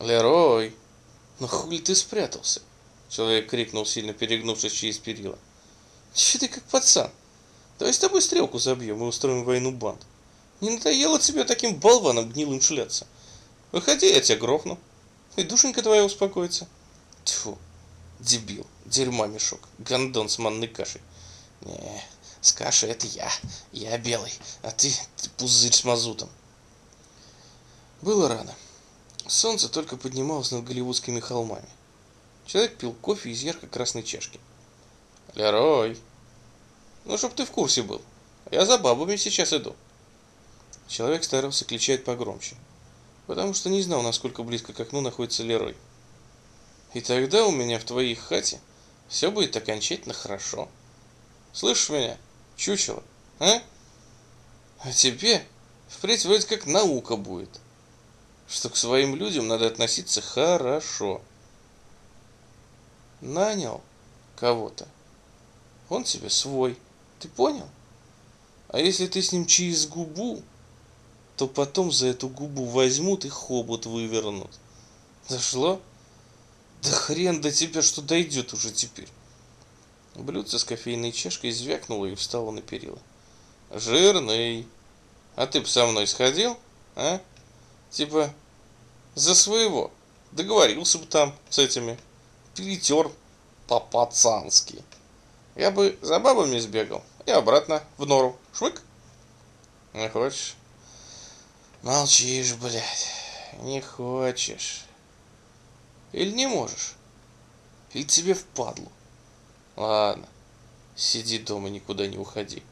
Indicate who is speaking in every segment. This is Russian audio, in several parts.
Speaker 1: Лерой, ну хули ты спрятался? Человек крикнул, сильно перегнувшись через перила. Че ты как пацан? Давай с тобой стрелку забьем и устроим войну банд. Не надоело тебе таким болваном гнилым шляться? Выходи, я тебя грохну. И душенька твоя успокоится. Тьфу, дебил, дерьма мешок, гондон с манной кашей. Не, с кашей это я, я белый, а ты, ты пузырь с мазутом. Было рано. Солнце только поднималось над голливудскими холмами. Человек пил кофе из ярко-красной чашки. Лерой, ну чтоб ты в курсе был, я за бабами сейчас иду. Человек старался кричать погромче, потому что не знал, насколько близко к окну находится Лерой. И тогда у меня в твоей хате все будет окончательно хорошо. Слышишь меня, чучело, а? А тебе впредь вроде как наука будет, что к своим людям надо относиться хорошо. Нанял кого-то, он тебе свой, ты понял? А если ты с ним через губу, то потом за эту губу возьмут и хобот вывернут. Дошло? Да хрен до тебя, что дойдет уже теперь. Блюдце с кофейной чашкой звякнуло и встало на перила. Жирный. А ты б со мной сходил, а? Типа, за своего. Договорился бы там с этими. Перетер по-пацански. Я бы за бабами сбегал и обратно в нору. Швык. Не хочешь? Молчишь, блядь. Не хочешь. Или не можешь? Или тебе впадлу? Ладно, сиди дома, никуда не уходи.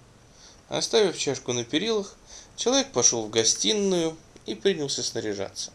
Speaker 1: Оставив чашку на перилах, человек пошел в гостиную и принялся снаряжаться.